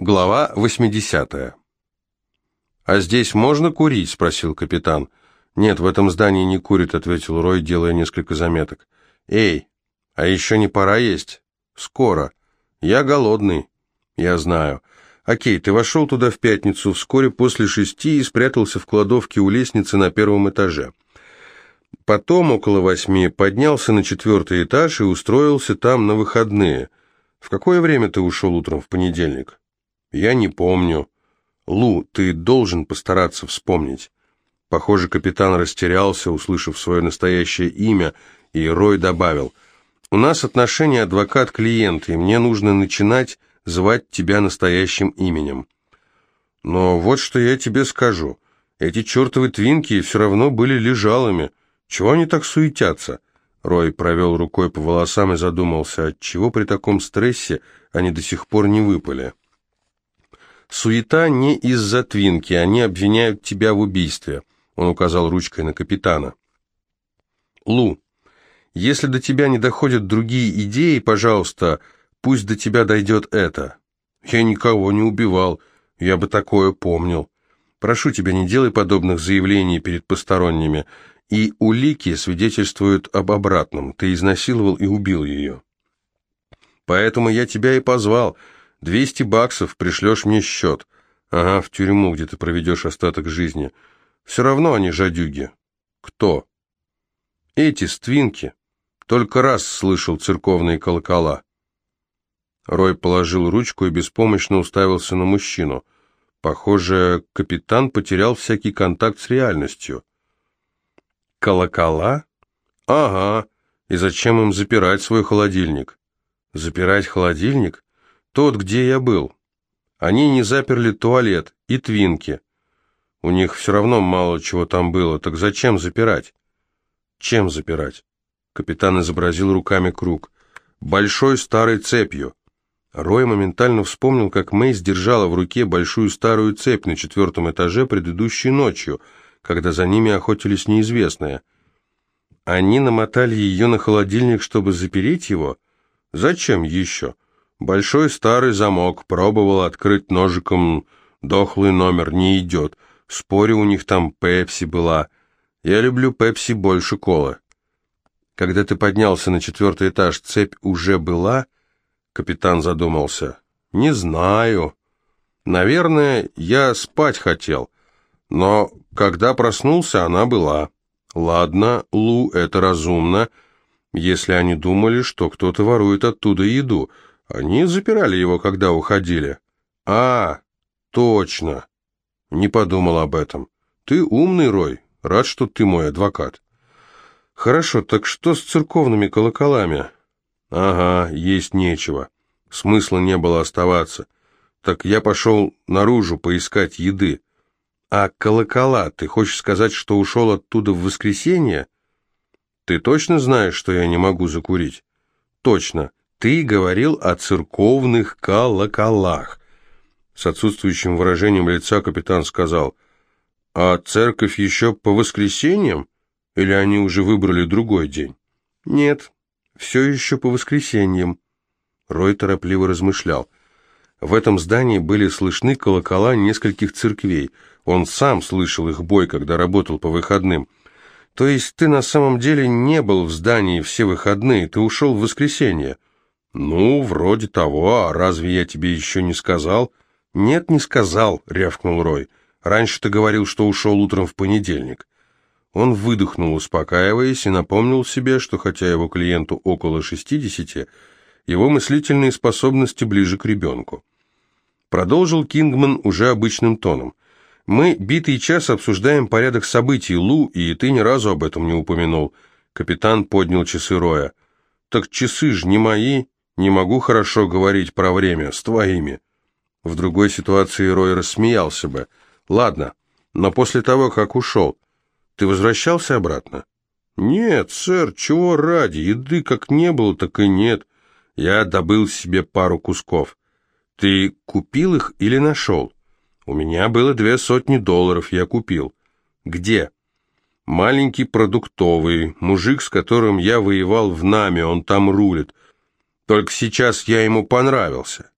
Глава 80. «А здесь можно курить?» – спросил капитан. «Нет, в этом здании не курят», – ответил Рой, делая несколько заметок. «Эй, а еще не пора есть?» «Скоро. Я голодный». «Я знаю. Окей, ты вошел туда в пятницу вскоре после шести и спрятался в кладовке у лестницы на первом этаже. Потом, около восьми, поднялся на четвертый этаж и устроился там на выходные. В какое время ты ушел утром в понедельник?» «Я не помню». «Лу, ты должен постараться вспомнить». Похоже, капитан растерялся, услышав свое настоящее имя, и Рой добавил, «У нас отношения адвокат-клиент, и мне нужно начинать звать тебя настоящим именем». «Но вот что я тебе скажу. Эти чертовы твинки все равно были лежалыми. Чего они так суетятся?» Рой провел рукой по волосам и задумался, отчего при таком стрессе они до сих пор не выпали. Суета не из-за твинки, они обвиняют тебя в убийстве. Он указал ручкой на капитана. Лу, если до тебя не доходят другие идеи, пожалуйста, пусть до тебя дойдет это. Я никого не убивал, я бы такое помнил. Прошу тебя, не делай подобных заявлений перед посторонними. И улики свидетельствуют об обратном. Ты изнасиловал и убил ее. Поэтому я тебя и позвал — Двести баксов, пришлешь мне счет. Ага, в тюрьму, где ты проведешь остаток жизни. Все равно они жадюги. Кто? Эти ствинки. Только раз слышал церковные колокола. Рой положил ручку и беспомощно уставился на мужчину. Похоже, капитан потерял всякий контакт с реальностью. Колокола? Ага. И зачем им запирать свой холодильник? Запирать холодильник? Тот, где я был. Они не заперли туалет и твинки. У них все равно мало чего там было, так зачем запирать? Чем запирать? Капитан изобразил руками круг. Большой старой цепью. Рой моментально вспомнил, как Мэйс держала в руке большую старую цепь на четвертом этаже предыдущей ночью, когда за ними охотились неизвестные. Они намотали ее на холодильник, чтобы запереть его? Зачем еще? — Большой старый замок, пробовал открыть ножиком, дохлый номер, не идет. Спорю, у них там пепси была. Я люблю пепси больше колы. Когда ты поднялся на четвертый этаж, цепь уже была? Капитан задумался. Не знаю. Наверное, я спать хотел. Но когда проснулся, она была. Ладно, Лу, это разумно, если они думали, что кто-то ворует оттуда еду. Они запирали его, когда уходили. А, точно. Не подумал об этом. Ты умный, Рой. Рад, что ты мой адвокат. Хорошо, так что с церковными колоколами? Ага, есть нечего. Смысла не было оставаться. Так я пошел наружу поискать еды. А колокола, ты хочешь сказать, что ушел оттуда в воскресенье? Ты точно знаешь, что я не могу закурить? Точно. Ты говорил о церковных колоколах. С отсутствующим выражением лица капитан сказал, а церковь еще по воскресеньям? Или они уже выбрали другой день? Нет, все еще по воскресеньям. Рой торопливо размышлял. В этом здании были слышны колокола нескольких церквей. Он сам слышал их бой, когда работал по выходным. То есть ты на самом деле не был в здании все выходные, ты ушел в воскресенье. «Ну, вроде того, а разве я тебе еще не сказал?» «Нет, не сказал», — рявкнул Рой. «Раньше ты говорил, что ушел утром в понедельник». Он выдохнул, успокаиваясь, и напомнил себе, что хотя его клиенту около шестидесяти, его мыслительные способности ближе к ребенку. Продолжил Кингман уже обычным тоном. «Мы битый час обсуждаем порядок событий, Лу, и ты ни разу об этом не упомянул». Капитан поднял часы Роя. «Так часы ж не мои, не могу хорошо говорить про время с твоими. В другой ситуации Рой рассмеялся бы. Ладно, но после того, как ушел, ты возвращался обратно? Нет, сэр, чего ради? Еды как не было, так и нет. Я добыл себе пару кусков. Ты купил их или нашел? У меня было две сотни долларов, я купил. Где? Маленький продуктовый, мужик, с которым я воевал в Наме, он там рулит. Только сейчас я ему понравился.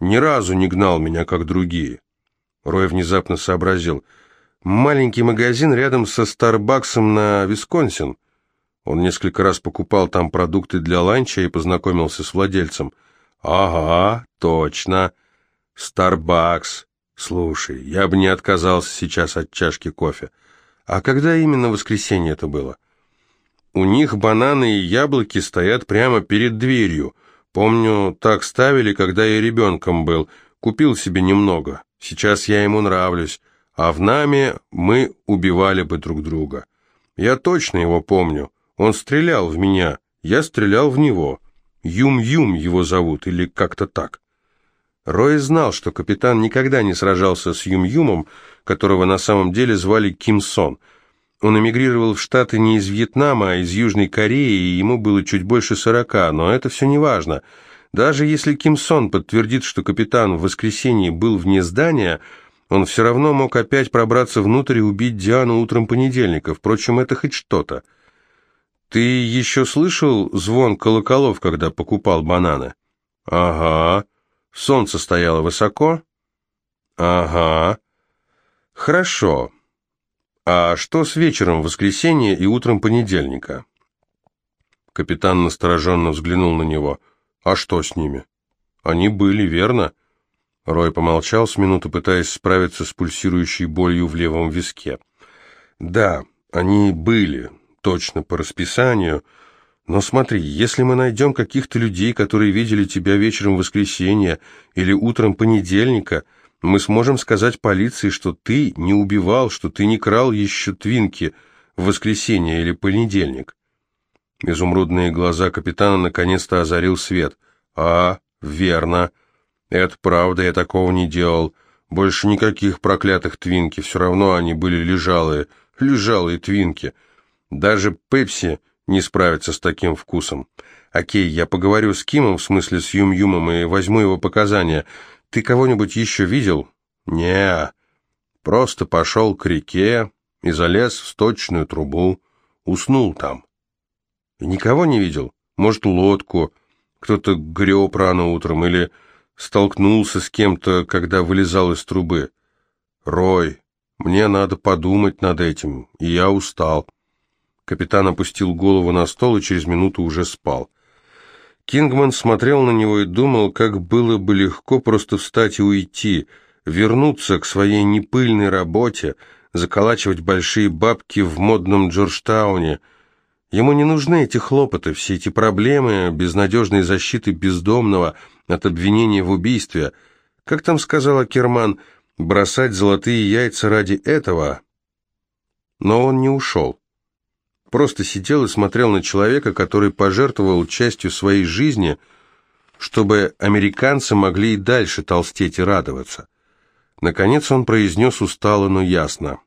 Ни разу не гнал меня, как другие. Рой внезапно сообразил. Маленький магазин рядом со Старбаксом на Висконсин. Он несколько раз покупал там продукты для ланча и познакомился с владельцем. «Ага, точно. Старбакс. Слушай, я бы не отказался сейчас от чашки кофе. А когда именно воскресенье это было?» «У них бананы и яблоки стоят прямо перед дверью. Помню, так ставили, когда я ребенком был. Купил себе немного. Сейчас я ему нравлюсь. А в нами мы убивали бы друг друга. Я точно его помню». Он стрелял в меня, я стрелял в него. Юм-Юм его зовут, или как-то так. Рой знал, что капитан никогда не сражался с Юм-Юмом, которого на самом деле звали Ким Сон. Он эмигрировал в Штаты не из Вьетнама, а из Южной Кореи, и ему было чуть больше сорока, но это все не важно. Даже если Ким Сон подтвердит, что капитан в воскресенье был вне здания, он все равно мог опять пробраться внутрь и убить Диану утром понедельника. Впрочем, это хоть что-то. «Ты еще слышал звон колоколов, когда покупал бананы?» «Ага. Солнце стояло высоко?» «Ага. Хорошо. А что с вечером воскресенья и утром понедельника?» Капитан настороженно взглянул на него. «А что с ними?» «Они были, верно?» Рой помолчал с минуту, пытаясь справиться с пульсирующей болью в левом виске. «Да, они были, точно по расписанию. Но смотри, если мы найдем каких-то людей, которые видели тебя вечером воскресенья или утром понедельника, мы сможем сказать полиции, что ты не убивал, что ты не крал еще твинки в воскресенье или понедельник. Изумрудные глаза капитана наконец-то озарил свет. «А, верно. Это правда, я такого не делал. Больше никаких проклятых твинки, все равно они были лежалые, лежалые твинки». Даже Пепси не справится с таким вкусом. Окей, я поговорю с Кимом, в смысле с Юм-Юмом, и возьму его показания. Ты кого-нибудь еще видел? не Просто пошел к реке и залез в сточную трубу. Уснул там. Никого не видел? Может, лодку? Кто-то греб рано утром или столкнулся с кем-то, когда вылезал из трубы? Рой, мне надо подумать над этим, и я устал. Капитан опустил голову на стол и через минуту уже спал. Кингман смотрел на него и думал, как было бы легко просто встать и уйти, вернуться к своей непыльной работе, заколачивать большие бабки в модном Джорджтауне. Ему не нужны эти хлопоты, все эти проблемы, безнадежной защиты бездомного от обвинения в убийстве. Как там сказала Керман, бросать золотые яйца ради этого? Но он не ушел. Просто сидел и смотрел на человека, который пожертвовал частью своей жизни, чтобы американцы могли и дальше толстеть и радоваться. Наконец он произнес устало, но ясно.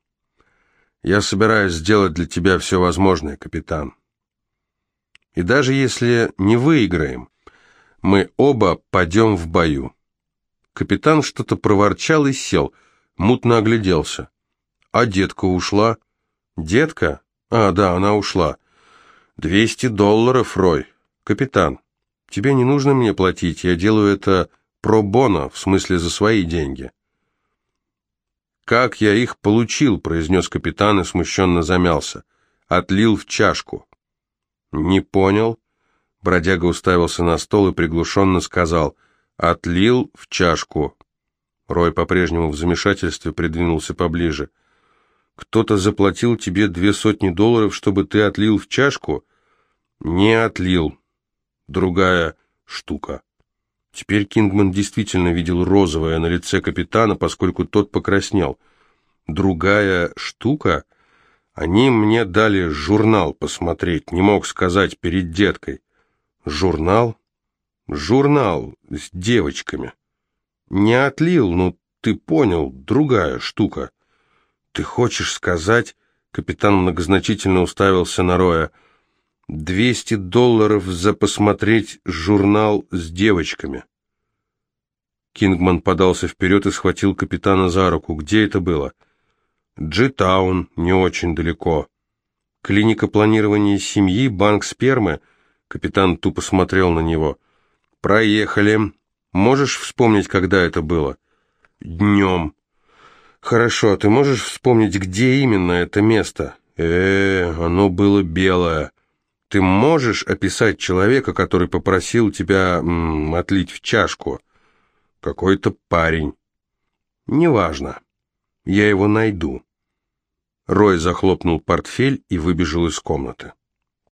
«Я собираюсь сделать для тебя все возможное, капитан. И даже если не выиграем, мы оба пойдем в бою». Капитан что-то проворчал и сел, мутно огляделся. «А детка ушла?» «Детка? А, да, она ушла. Двести долларов, Рой. Капитан, тебе не нужно мне платить, я делаю это про боно, в смысле за свои деньги. «Как я их получил?» – произнес капитан и смущенно замялся. «Отлил в чашку». «Не понял?» Бродяга уставился на стол и приглушенно сказал. «Отлил в чашку». Рой по-прежнему в замешательстве придвинулся поближе. Кто-то заплатил тебе две сотни долларов, чтобы ты отлил в чашку? Не отлил. Другая штука. Теперь Кингман действительно видел розовое на лице капитана, поскольку тот покраснел. Другая штука? Они мне дали журнал посмотреть, не мог сказать перед деткой. Журнал? Журнал с девочками. Не отлил, ну ты понял, другая штука. «Ты хочешь сказать...» — капитан многозначительно уставился на Роя. «Двести долларов за посмотреть журнал с девочками». Кингман подался вперед и схватил капитана за руку. «Где это было?» «Джитаун, не очень далеко». «Клиника планирования семьи, банк спермы?» Капитан тупо смотрел на него. «Проехали. Можешь вспомнить, когда это было? Днем. Хорошо, а ты можешь вспомнить, где именно это место? Э, оно было белое. Ты можешь описать человека, который попросил тебя м, отлить в чашку? Какой-то парень. Неважно. Я его найду. Рой захлопнул портфель и выбежал из комнаты.